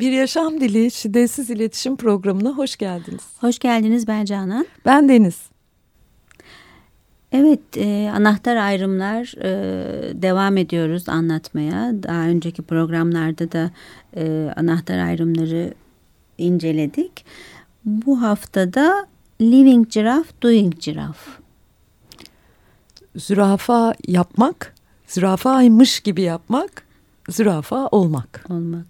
Bir Yaşam Dili Şiddetsiz İletişim Programı'na hoş geldiniz. Hoş geldiniz ben Canan. Ben Deniz. Evet e, anahtar ayrımlar e, devam ediyoruz anlatmaya. Daha önceki programlarda da e, anahtar ayrımları inceledik. Bu haftada living giraffe, doing giraffe. Zürafa yapmak, zürafaymış gibi yapmak, zürafa olmak. Olmak.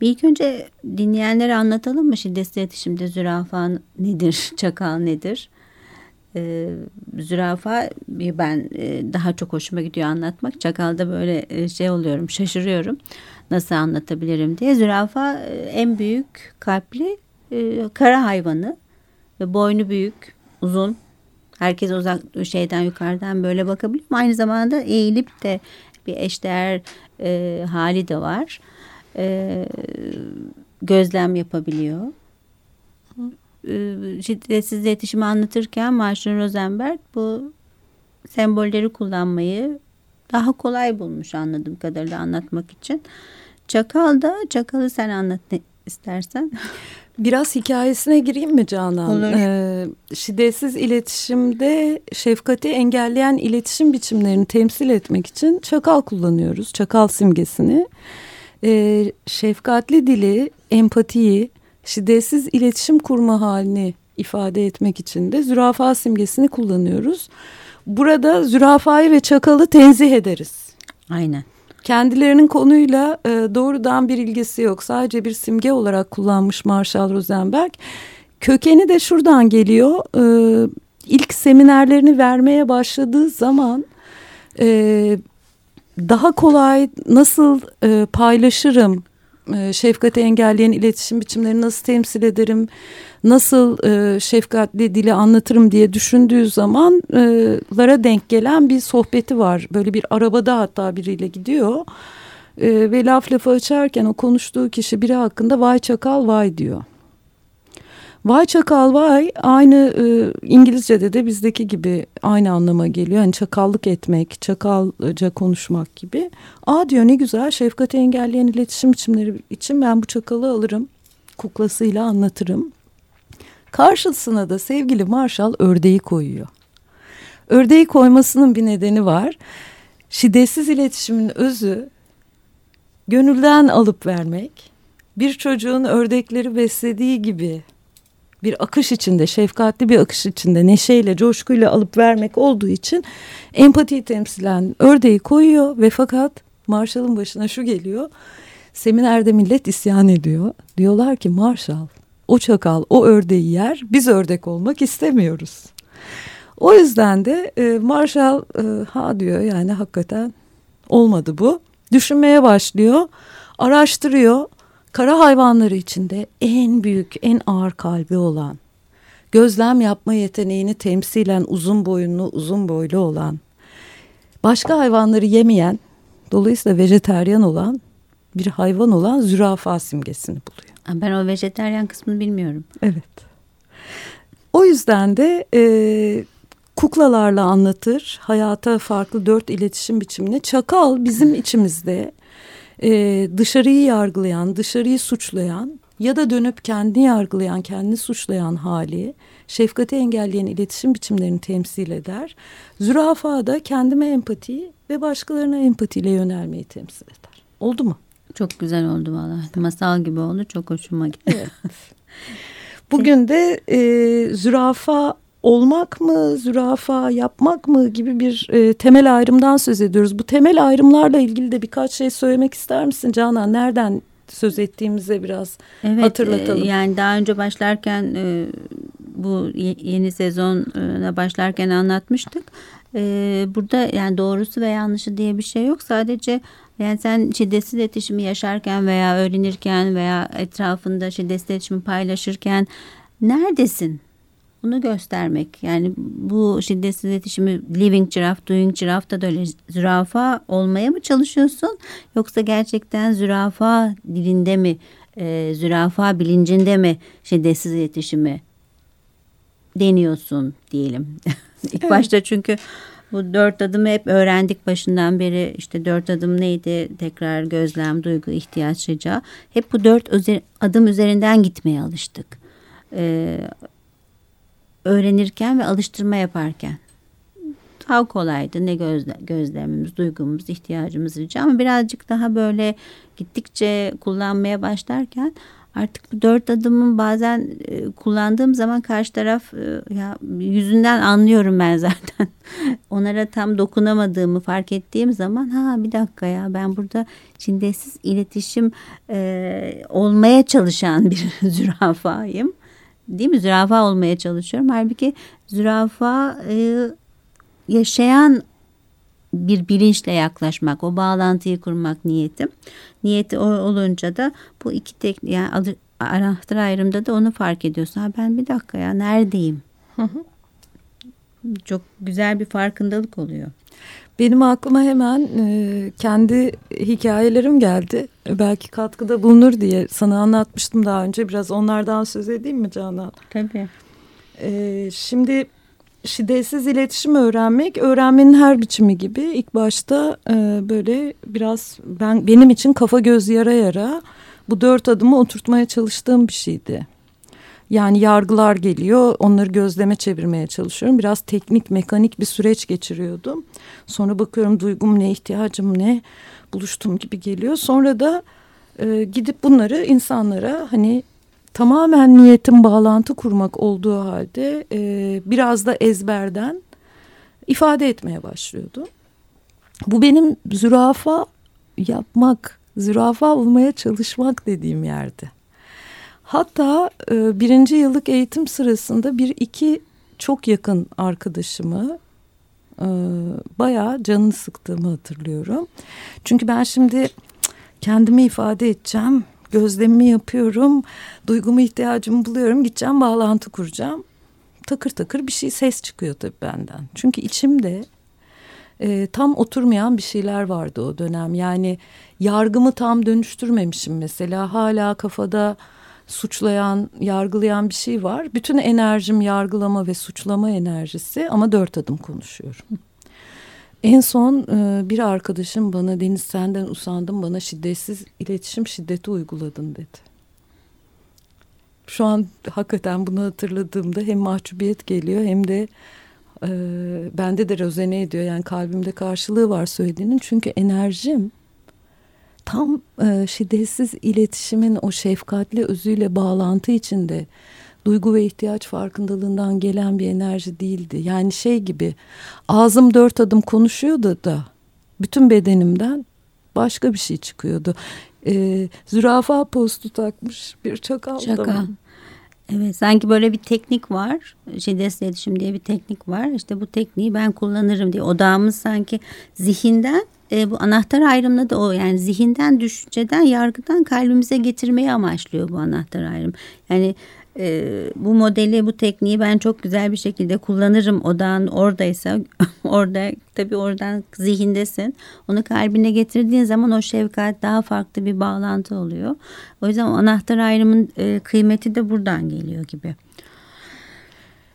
Bir ilk önce dinleyenlere anlatalım mı şiddetsiz iletişimde zürafa nedir, çakal nedir? Ee, zürafa ben e, daha çok hoşuma gidiyor anlatmak. Çakalda böyle e, şey oluyorum, şaşırıyorum. Nasıl anlatabilirim diye. Zürafa e, en büyük kalpli kara hayvanı ve boynu büyük, uzun. Herkes uzak şeyden yukarıdan böyle bakabilir. Aynı zamanda eğilip de bir eşdeğer e, hali de var. E, gözlem yapabiliyor. E, şiddetsiz iletişimi anlatırken Marshall Rosenberg bu sembolleri kullanmayı daha kolay bulmuş anladığım kadarıyla anlatmak için. Çakal da Çakal'ı sen anlat istersen. Biraz hikayesine gireyim mi Canan? Olur. Ee, şiddetsiz iletişimde şefkati engelleyen iletişim biçimlerini temsil etmek için çakal kullanıyoruz. Çakal simgesini. Ee, şefkatli dili, empatiyi, şiddetsiz iletişim kurma halini ifade etmek için de zürafa simgesini kullanıyoruz. Burada zürafayı ve çakalı tenzih ederiz. Aynen. Kendilerinin konuyla e, doğrudan bir ilgisi yok. Sadece bir simge olarak kullanmış Marshall Rosenberg. Kökeni de şuradan geliyor. E, ilk seminerlerini vermeye başladığı zaman e, daha kolay nasıl e, paylaşırım, e, şefkati engelleyen iletişim biçimlerini nasıl temsil ederim, nasıl e, şefkatli dili anlatırım diye düşündüğü zamanlara denk gelen bir sohbeti var. Böyle bir arabada hatta biriyle gidiyor e, ve laf lafı açarken o konuştuğu kişi biri hakkında vay çakal vay diyor. Vay çakal vay aynı e, İngilizce'de de bizdeki gibi aynı anlama geliyor. Yani çakallık etmek, çakalca konuşmak gibi. Aa diyor ne güzel şefkati engelleyen iletişim biçimleri için ben bu çakalı alırım. Kuklasıyla anlatırım. Karşısına da sevgili Marshall ördeği koyuyor. Ördeği koymasının bir nedeni var. Şiddetsiz iletişimin özü gönülden alıp vermek. Bir çocuğun ördekleri beslediği gibi bir akış içinde, şefkatli bir akış içinde, neşeyle, coşkuyla alıp vermek olduğu için empatiyi temsilen ördeği koyuyor ve fakat Marshall'ın başına şu geliyor. Seminerde millet isyan ediyor. Diyorlar ki Marshall o çakal o ördeği yer biz ördek olmak istemiyoruz. O yüzden de e, Marshall e, ha diyor yani hakikaten olmadı bu. Düşünmeye başlıyor, araştırıyor. Kara hayvanları içinde en büyük, en ağır kalbi olan, gözlem yapma yeteneğini temsilen uzun boyunlu, uzun boylu olan, başka hayvanları yemeyen, dolayısıyla vejeteryan olan bir hayvan olan zürafa simgesini buluyor. Ben o vejeteryan kısmını bilmiyorum. Evet. O yüzden de e, kuklalarla anlatır. Hayata farklı dört iletişim biçimini. Çakal bizim içimizde e, dışarıyı yargılayan, dışarıyı suçlayan ya da dönüp kendini yargılayan, kendini suçlayan hali, şefkati engelleyen iletişim biçimlerini temsil eder. Zürafa da kendime empati ve başkalarına empatiyle yönelmeyi temsil eder. Oldu mu? Çok güzel oldu valla. Masal gibi oldu. Çok hoşuma gitti. Bugün de e, zürafa olmak mı, zürafa yapmak mı gibi bir e, temel ayrımdan söz ediyoruz. Bu temel ayrımlarla ilgili de birkaç şey söylemek ister misin Canan? Nereden söz ettiğimize biraz evet, hatırlatalım. E, yani daha önce başlarken e, bu yeni sezona başlarken anlatmıştık. E, burada yani doğrusu ve yanlışı diye bir şey yok. Sadece yani sen şiddetsiz iletişimi yaşarken veya öğrenirken veya etrafında şiddetsiz iletişimi paylaşırken neredesin? Bunu göstermek. Yani bu şiddetsiz iletişimi living giraffe, doing giraffe da öyle zürafa olmaya mı çalışıyorsun? Yoksa gerçekten zürafa dilinde mi, e, zürafa bilincinde mi şiddetsiz iletişimi deniyorsun diyelim. İlk evet. başta çünkü Bu dört adımı hep öğrendik başından beri işte dört adım neydi tekrar gözlem, duygu, ihtiyaç, rica. Hep bu dört adım üzerinden gitmeye alıştık. Ee, öğrenirken ve alıştırma yaparken daha kolaydı. Ne gözle, gözlemimiz, duygumuz, ihtiyacımız rica ama birazcık daha böyle gittikçe kullanmaya başlarken artık bu dört adımın bazen e, kullandığım zaman karşı taraf e, ya yüzünden anlıyorum ben zaten. Onlara tam dokunamadığımı fark ettiğim zaman ha bir dakika ya ben burada çindesiz iletişim e, olmaya çalışan bir zürafayım. Değil mi? Zürafa olmaya çalışıyorum. Halbuki zürafa e, yaşayan bir bilinçle yaklaşmak, o bağlantıyı kurmak niyetim. Niyeti olunca da bu iki tek yani anahtar ayrımda da onu fark ediyorsun. Ha ben bir dakika ya neredeyim? Çok güzel bir farkındalık oluyor. Benim aklıma hemen e, kendi hikayelerim geldi. Belki katkıda bulunur diye sana anlatmıştım daha önce. Biraz onlardan söz edeyim mi Canan? Tabii. E, şimdi şiddetsiz iletişim öğrenmek öğrenmenin her biçimi gibi ilk başta e, böyle biraz ben benim için kafa göz yara yara bu dört adımı oturtmaya çalıştığım bir şeydi. Yani yargılar geliyor onları gözleme çevirmeye çalışıyorum. Biraz teknik mekanik bir süreç geçiriyordum. Sonra bakıyorum duygum ne ihtiyacım ne buluştuğum gibi geliyor. Sonra da e, gidip bunları insanlara hani tamamen niyetin bağlantı kurmak olduğu halde e, biraz da ezberden ifade etmeye başlıyordu. Bu benim zürafa yapmak, zürafa olmaya çalışmak dediğim yerdi. Hatta e, birinci yıllık eğitim sırasında bir iki çok yakın arkadaşımı e, bayağı canını sıktığımı hatırlıyorum. Çünkü ben şimdi kendimi ifade edeceğim gözlemimi yapıyorum. Duygumu ihtiyacımı buluyorum. Gideceğim bağlantı kuracağım. Takır takır bir şey ses çıkıyor tabii benden. Çünkü içimde e, tam oturmayan bir şeyler vardı o dönem. Yani yargımı tam dönüştürmemişim mesela. Hala kafada suçlayan, yargılayan bir şey var. Bütün enerjim yargılama ve suçlama enerjisi ama dört adım konuşuyorum. En son e, bir arkadaşım bana Deniz senden usandım bana şiddetsiz iletişim şiddeti uyguladın dedi. Şu an hakikaten bunu hatırladığımda hem mahcubiyet geliyor hem de e, bende de rezone ediyor. Yani kalbimde karşılığı var söylediğinin. Çünkü enerjim tam e, şiddetsiz iletişimin o şefkatli özüyle bağlantı içinde duygu ve ihtiyaç farkındalığından gelen bir enerji değildi. Yani şey gibi ağzım dört adım konuşuyordu da bütün bedenimden başka bir şey çıkıyordu. Ee, zürafa postu takmış bir çakal. Çakal. Evet sanki böyle bir teknik var. Şiddetsiz iletişim diye bir teknik var. İşte bu tekniği ben kullanırım diye. Odağımız sanki zihinden e, bu anahtar ayrımında da o yani zihinden, düşünceden, yargıdan kalbimize getirmeyi amaçlıyor bu anahtar ayrım. Yani e, bu modeli, bu tekniği ben çok güzel bir şekilde kullanırım. Odağın oradaysa, orada tabii oradan zihindesin. Onu kalbine getirdiğin zaman o şefkat daha farklı bir bağlantı oluyor. O yüzden anahtar ayrımın e, kıymeti de buradan geliyor gibi.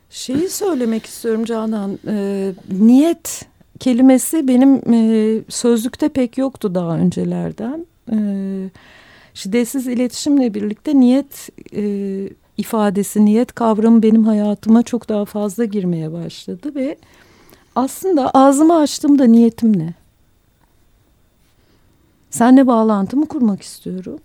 Şeyi söylemek istiyorum Canan. E, niyet kelimesi benim e, sözlükte pek yoktu daha öncelerden. E, şiddetsiz iletişimle birlikte niyet e, ifadesi, niyet kavramı benim hayatıma çok daha fazla girmeye başladı ve aslında ağzımı açtığımda niyetim ne? Senle bağlantımı kurmak istiyorum.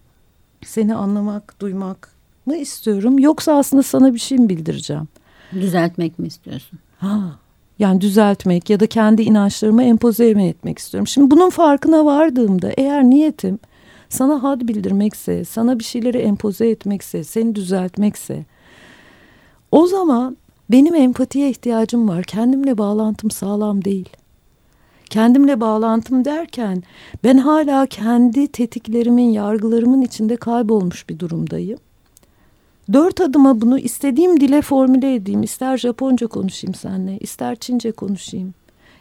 Seni anlamak, duymak mı istiyorum? Yoksa aslında sana bir şey mi bildireceğim? Düzeltmek mi istiyorsun? Ha, yani düzeltmek ya da kendi inançlarımı empoze mi etmek istiyorum. Şimdi bunun farkına vardığımda eğer niyetim sana had bildirmekse, sana bir şeyleri empoze etmekse, seni düzeltmekse o zaman benim empatiye ihtiyacım var. Kendimle bağlantım sağlam değil. Kendimle bağlantım derken ben hala kendi tetiklerimin, yargılarımın içinde kaybolmuş bir durumdayım. Dört adıma bunu istediğim dile formüle edeyim. İster Japonca konuşayım seninle, ister Çince konuşayım.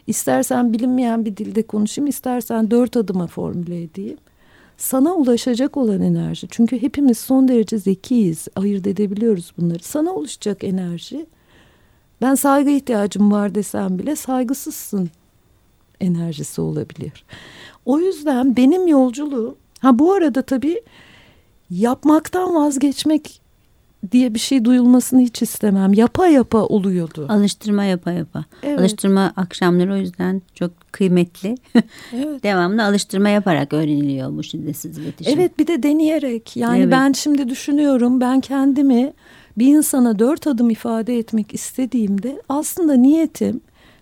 İstersen bilinmeyen bir dilde konuşayım, istersen dört adıma formüle edeyim sana ulaşacak olan enerji. Çünkü hepimiz son derece zekiyiz. Ayırt edebiliyoruz bunları. Sana oluşacak enerji. Ben saygı ihtiyacım var desem bile saygısızsın enerjisi olabilir. O yüzden benim yolculuğum ha bu arada tabii yapmaktan vazgeçmek diye bir şey duyulmasını hiç istemem. Yapa yapa oluyordu. Alıştırma yapa yapa. Evet. Alıştırma akşamları o yüzden çok kıymetli. Evet. Devamlı alıştırma yaparak öğreniliyor bu şiddetsiz iletişim. Evet bir de deneyerek. Yani evet. ben şimdi düşünüyorum ben kendimi bir insana dört adım ifade etmek istediğimde aslında niyetim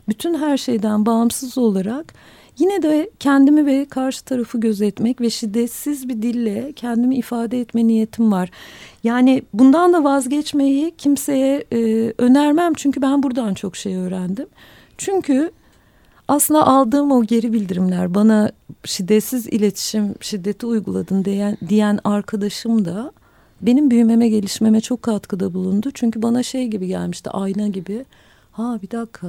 bütün her şeyden bağımsız olarak Yine de kendimi ve karşı tarafı gözetmek ve şiddetsiz bir dille kendimi ifade etme niyetim var. Yani bundan da vazgeçmeyi kimseye e, önermem çünkü ben buradan çok şey öğrendim. Çünkü aslında aldığım o geri bildirimler bana şiddetsiz iletişim şiddeti uyguladın diyen, diyen arkadaşım da benim büyümeme gelişmeme çok katkıda bulundu. Çünkü bana şey gibi gelmişti ayna gibi. Ha bir dakika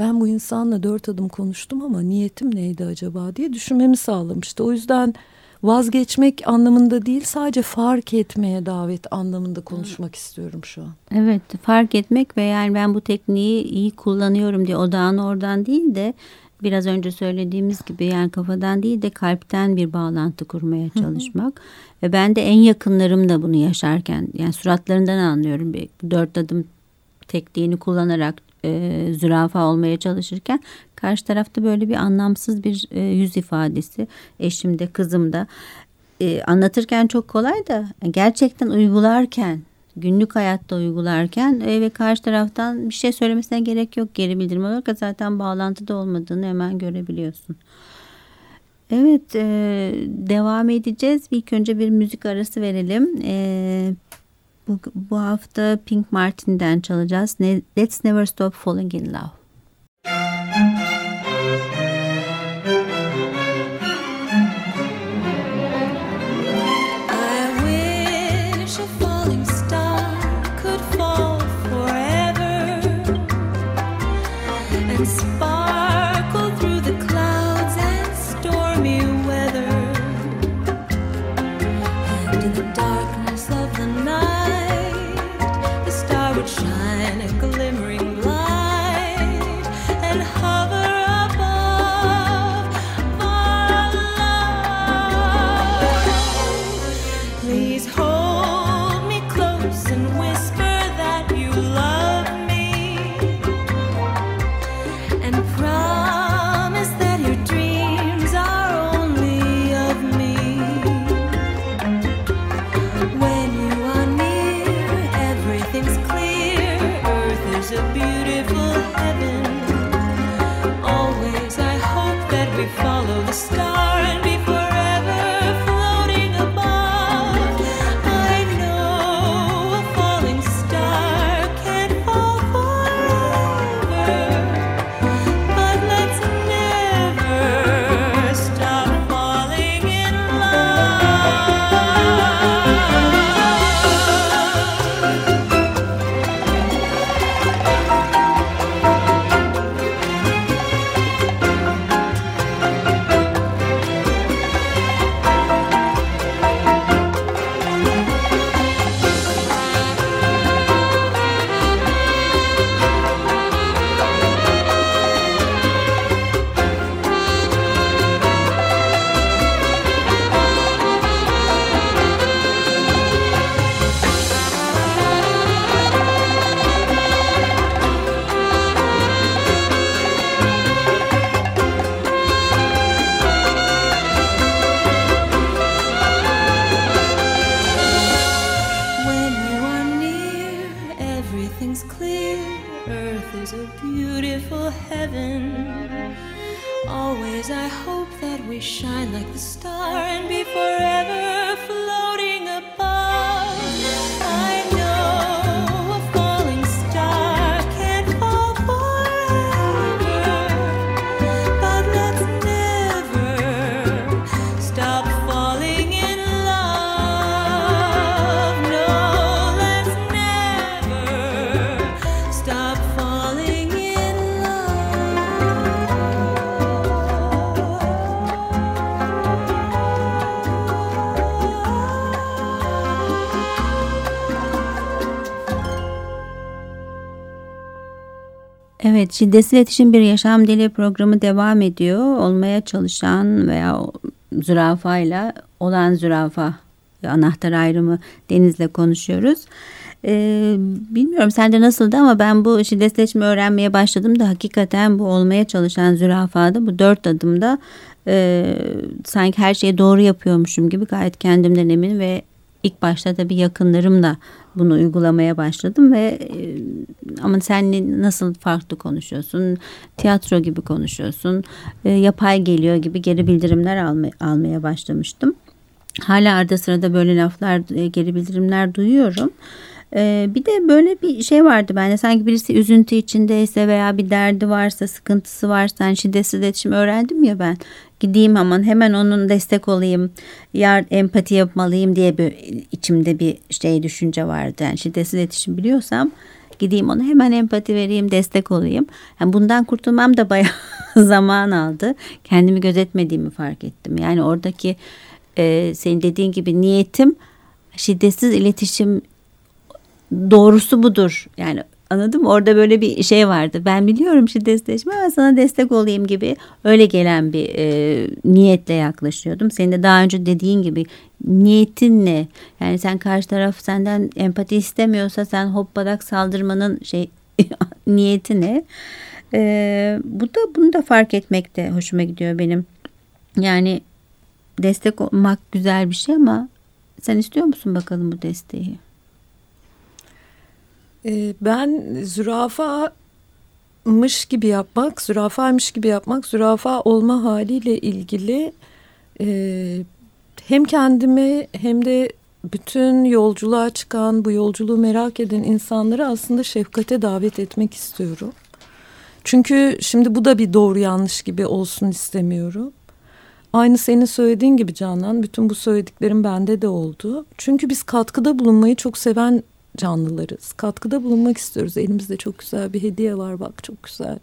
ben bu insanla dört adım konuştum ama niyetim neydi acaba diye düşünmemi sağlamıştı. O yüzden vazgeçmek anlamında değil sadece fark etmeye davet anlamında konuşmak istiyorum şu an. Evet fark etmek ve yani ben bu tekniği iyi kullanıyorum diye odağın oradan değil de biraz önce söylediğimiz gibi yani kafadan değil de kalpten bir bağlantı kurmaya çalışmak. Ve ben de en yakınlarım da bunu yaşarken yani suratlarından anlıyorum. Bir dört adım tekniğini kullanarak e, zürafa olmaya çalışırken karşı tarafta böyle bir anlamsız bir e, yüz ifadesi eşim de kızım da e, anlatırken çok kolay da gerçekten uygularken günlük hayatta uygularken e, ve karşı taraftan bir şey söylemesine gerek yok geri bildirim olarak zaten bağlantıda olmadığını hemen görebiliyorsun. Evet e, devam edeceğiz. İlk önce bir müzik arası verelim. E, bu, bu hafta Pink Martin'den çalacağız. Let's Never Stop Falling in Love. we shine like the star and be forever. Evet, şiddetsiz iletişim bir yaşam dili programı devam ediyor. Olmaya çalışan veya zürafayla olan zürafa anahtar ayrımı Deniz'le konuşuyoruz. Ee, bilmiyorum sende nasıldı ama ben bu şiddetleşme öğrenmeye başladım da hakikaten bu olmaya çalışan zürafada bu dört adımda e, sanki her şeyi doğru yapıyormuşum gibi gayet kendimden emin ve ilk başta da bir yakınlarımla bunu uygulamaya başladım ve e, ama sen nasıl farklı konuşuyorsun tiyatro gibi konuşuyorsun e, yapay geliyor gibi geri bildirimler alma, almaya başlamıştım. Hala arada sırada böyle laflar e, geri bildirimler duyuyorum. Ee, bir de böyle bir şey vardı bende. Sanki birisi üzüntü içindeyse veya bir derdi varsa sıkıntısı varsa yani şiddetsiz iletişim öğrendim ya ben. Gideyim aman hemen onun destek olayım yar empati yapmalıyım diye bir içimde bir şey düşünce vardı. Yani şiddetsiz iletişim biliyorsam gideyim ona hemen empati vereyim destek olayım. Yani bundan kurtulmam da bayağı zaman aldı. Kendimi gözetmediğimi fark ettim. Yani oradaki e, senin dediğin gibi niyetim şiddetsiz iletişim doğrusu budur. Yani anladım orada böyle bir şey vardı. Ben biliyorum şiddetleşme ama sana destek olayım gibi öyle gelen bir e, niyetle yaklaşıyordum. Senin de daha önce dediğin gibi niyetin ne? Yani sen karşı taraf senden empati istemiyorsa sen hoppadak saldırmanın şey niyeti ne? E, bu da bunu da fark etmek de hoşuma gidiyor benim. Yani destek olmak güzel bir şey ama sen istiyor musun bakalım bu desteği? Ee, ben zürafamış gibi yapmak, zürafaymış gibi yapmak, zürafa olma haliyle ilgili e, hem kendimi hem de bütün yolculuğa çıkan, bu yolculuğu merak eden insanları aslında şefkate davet etmek istiyorum. Çünkü şimdi bu da bir doğru yanlış gibi olsun istemiyorum. Aynı senin söylediğin gibi Canan, bütün bu söylediklerim bende de oldu. Çünkü biz katkıda bulunmayı çok seven canlılarız. Katkıda bulunmak istiyoruz. Elimizde çok güzel bir hediye var bak çok güzel.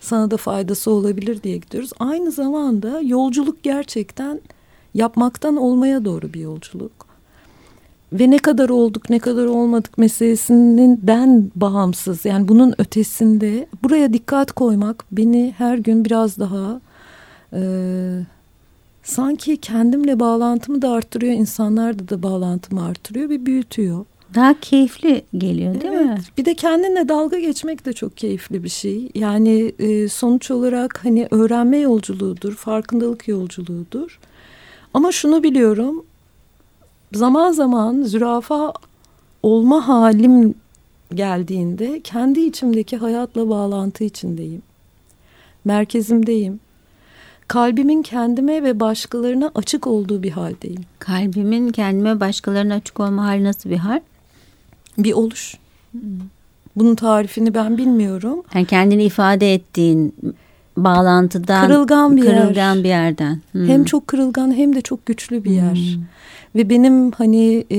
Sana da faydası olabilir diye gidiyoruz. Aynı zamanda yolculuk gerçekten yapmaktan olmaya doğru bir yolculuk. Ve ne kadar olduk ne kadar olmadık meselesinin den bağımsız yani bunun ötesinde buraya dikkat koymak beni her gün biraz daha e, sanki kendimle bağlantımı da arttırıyor insanlarla da bağlantımı arttırıyor ve büyütüyor. Daha keyifli geliyor değil evet. mi? Bir de kendine dalga geçmek de çok keyifli bir şey. Yani e, sonuç olarak hani öğrenme yolculuğudur, farkındalık yolculuğudur. Ama şunu biliyorum. Zaman zaman zürafa olma halim geldiğinde kendi içimdeki hayatla bağlantı içindeyim. Merkezimdeyim. Kalbimin kendime ve başkalarına açık olduğu bir haldeyim. Kalbimin kendime başkalarına açık olma hali nasıl bir hal? Bir oluş. Bunun tarifini ben bilmiyorum. Yani kendini ifade ettiğin bağlantıdan kırılgan bir kırılgan yer. bir yerden. Hmm. Hem çok kırılgan hem de çok güçlü bir yer. Hmm. Ve benim hani e,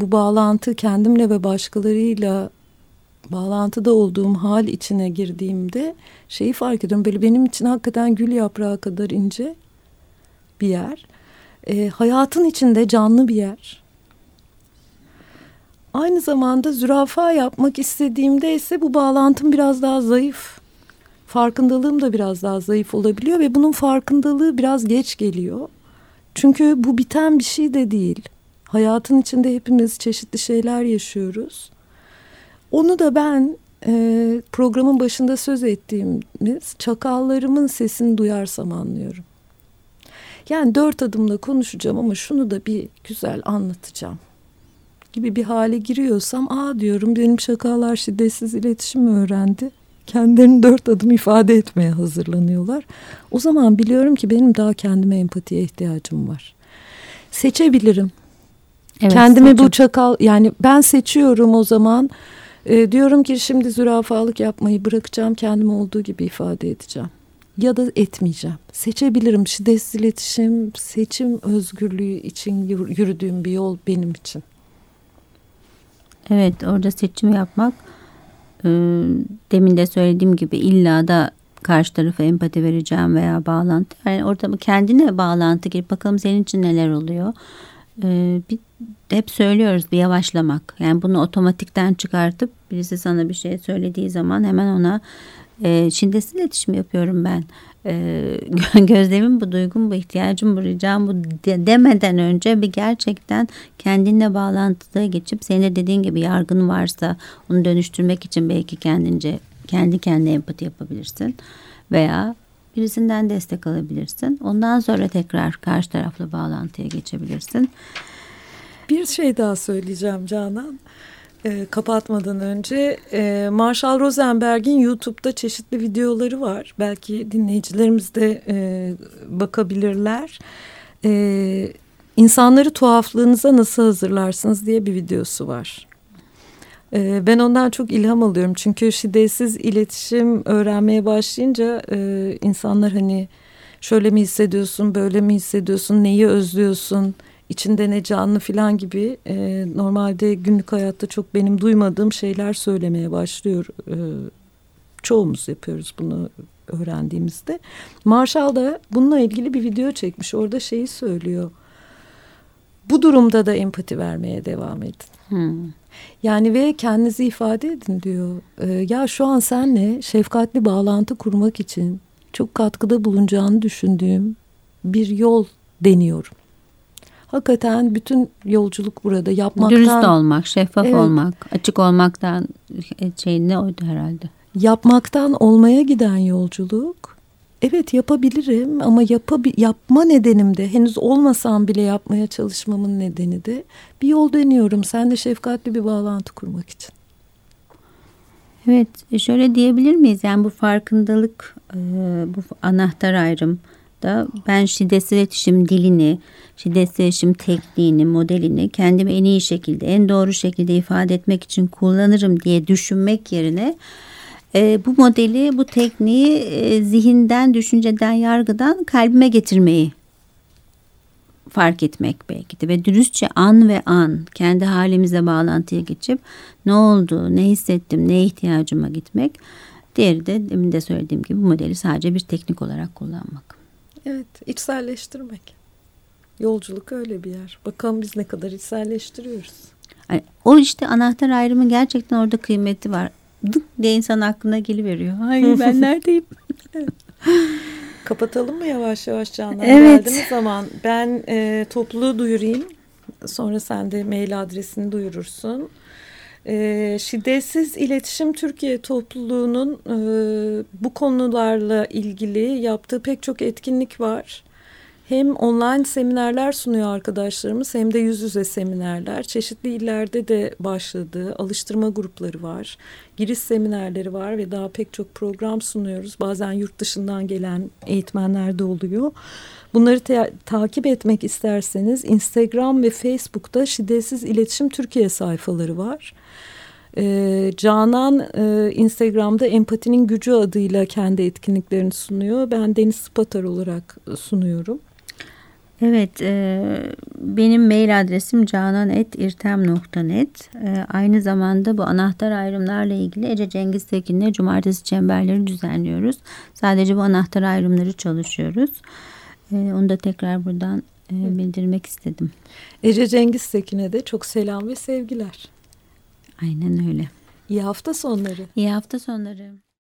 bu bağlantı kendimle ve başkalarıyla bağlantıda olduğum hal içine girdiğimde şeyi fark ediyorum. Böyle benim için hakikaten gül yaprağı kadar ince bir yer. E, hayatın içinde canlı bir yer. Aynı zamanda zürafa yapmak istediğimde ise bu bağlantım biraz daha zayıf. Farkındalığım da biraz daha zayıf olabiliyor ve bunun farkındalığı biraz geç geliyor. Çünkü bu biten bir şey de değil. Hayatın içinde hepimiz çeşitli şeyler yaşıyoruz. Onu da ben e, programın başında söz ettiğimiz çakallarımın sesini duyarsam anlıyorum. Yani dört adımla konuşacağım ama şunu da bir güzel anlatacağım gibi bir hale giriyorsam aa diyorum benim şakalar şiddetsiz iletişim öğrendi. Kendilerini dört adım ifade etmeye hazırlanıyorlar. O zaman biliyorum ki benim daha kendime empatiye ihtiyacım var. Seçebilirim. Evet, Kendime seçim. bu çakal yani ben seçiyorum o zaman. E, diyorum ki şimdi zürafalık yapmayı bırakacağım kendimi olduğu gibi ifade edeceğim. Ya da etmeyeceğim. Seçebilirim. Şiddetsiz iletişim, seçim özgürlüğü için yürüdüğüm bir yol benim için. Evet orada seçim yapmak e, demin de söylediğim gibi illa da karşı tarafa empati vereceğim veya bağlantı. Yani orada kendine bağlantı girip bakalım senin için neler oluyor. E, bir, hep söylüyoruz bir yavaşlamak. Yani bunu otomatikten çıkartıp birisi sana bir şey söylediği zaman hemen ona E, şiddetsiz iletişim yapıyorum ben. E, gözlemim bu, duygum bu, ihtiyacım bu, ricam bu de, demeden önce bir gerçekten kendinle bağlantıda geçip senin de dediğin gibi yargın varsa onu dönüştürmek için belki kendince kendi kendine empati yapabilirsin veya birisinden destek alabilirsin. Ondan sonra tekrar karşı tarafla bağlantıya geçebilirsin. Bir şey daha söyleyeceğim Canan. E, kapatmadan önce e, Marshall Rosenberg'in YouTube'da çeşitli videoları var. Belki dinleyicilerimiz de e, bakabilirler. E, insanları tuhaflığınıza nasıl hazırlarsınız diye bir videosu var. E, ben ondan çok ilham alıyorum. Çünkü şiddetsiz iletişim öğrenmeye başlayınca e, insanlar hani şöyle mi hissediyorsun, böyle mi hissediyorsun, neyi özlüyorsun içinde ne canlı falan gibi e, normalde günlük hayatta çok benim duymadığım şeyler söylemeye başlıyor. E, çoğumuz yapıyoruz bunu öğrendiğimizde. Marshall da bununla ilgili bir video çekmiş. Orada şeyi söylüyor. Bu durumda da empati vermeye devam edin. Hmm. Yani ve kendinizi ifade edin diyor. E, ya şu an senle şefkatli bağlantı kurmak için çok katkıda bulunacağını düşündüğüm bir yol deniyorum hakikaten bütün yolculuk burada yapmaktan... Dürüst olmak, şeffaf evet, olmak, açık olmaktan şey ne oydu herhalde. Yapmaktan olmaya giden yolculuk. Evet yapabilirim ama yapabi yapma nedenim de henüz olmasam bile yapmaya çalışmamın nedeni de bir yol deniyorum. Sen de şefkatli bir bağlantı kurmak için. Evet şöyle diyebilir miyiz? Yani bu farkındalık, bu anahtar ayrım da ben şiddetsiz iletişim dilini, şiddetsiz iletişim tekniğini, modelini kendimi en iyi şekilde, en doğru şekilde ifade etmek için kullanırım diye düşünmek yerine e, bu modeli, bu tekniği e, zihinden, düşünceden, yargıdan kalbime getirmeyi fark etmek belki de ve dürüstçe an ve an kendi halimize bağlantıya geçip ne oldu, ne hissettim, ne ihtiyacıma gitmek. Diğeri de demin de söylediğim gibi bu modeli sadece bir teknik olarak kullanmak. Evet, içselleştirmek. Yolculuk öyle bir yer. Bakalım biz ne kadar içselleştiriyoruz. Yani o işte anahtar ayrımı gerçekten orada kıymeti var. Dık diye insan aklına geliveriyor. Ay ben neredeyim? Kapatalım mı yavaş yavaş Canan? Evet. Geldiğimiz zaman ben e, topluluğu duyurayım. Sonra sen de mail adresini duyurursun. E, Şiddetsiz İletişim Türkiye topluluğunun e, bu konularla ilgili yaptığı pek çok etkinlik var. Hem online seminerler sunuyor arkadaşlarımız hem de yüz yüze seminerler. Çeşitli illerde de başladı. Alıştırma grupları var. Giriş seminerleri var ve daha pek çok program sunuyoruz. Bazen yurt dışından gelen eğitmenler de oluyor. Bunları takip etmek isterseniz Instagram ve Facebook'ta Şiddetsiz İletişim Türkiye sayfaları var. Ee, Canan e, Instagram'da Empatinin Gücü adıyla kendi etkinliklerini sunuyor. Ben Deniz Spatar olarak sunuyorum. Evet, e, benim mail adresim canan.irtem.net. E, aynı zamanda bu anahtar ayrımlarla ilgili Ece Cengiz Tekin'le cumartesi çemberleri düzenliyoruz. Sadece bu anahtar ayrımları çalışıyoruz. E, onu da tekrar buradan e, bildirmek istedim. Ece Cengiz Tekin'e de çok selam ve sevgiler. Aynen öyle. İyi hafta sonları. İyi hafta sonları.